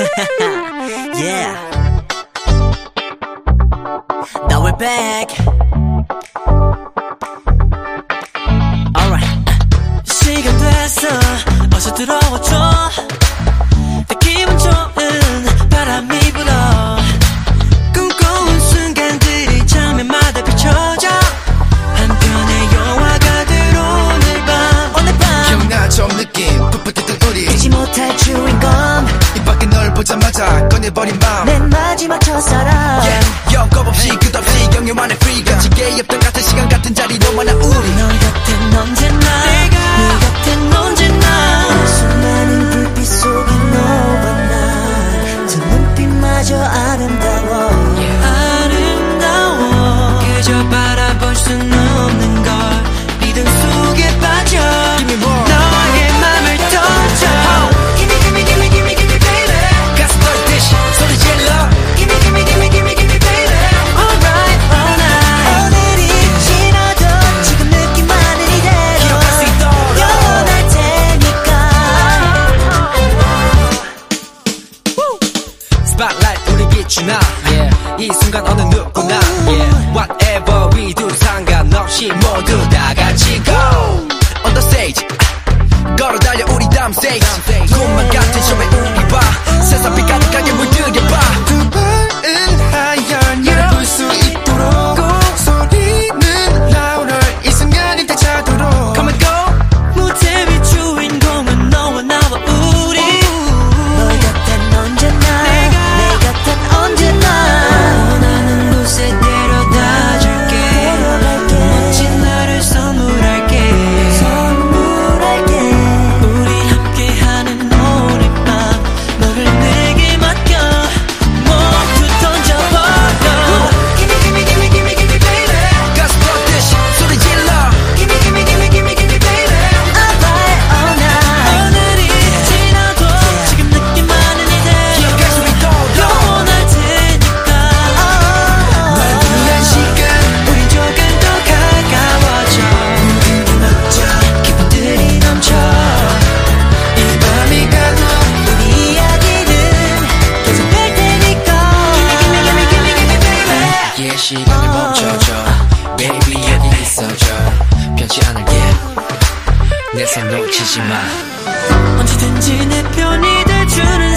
yeah. Now we're back. 잃어버린 마음 내 마지막 첫사랑 yeah, 여겁 없이 yeah. 빛이 나 yeah. 이 순간 어느 누구나 yeah. Whatever we do 상관없이 모두 다 같이 go On the stage 걸어 달려 우리 다음 stage 시간을 멈춰줘. Baby 여기 있어줘. 변치 않을게. 내 손 놓치지 마. 언제든지 내 편이 돼주는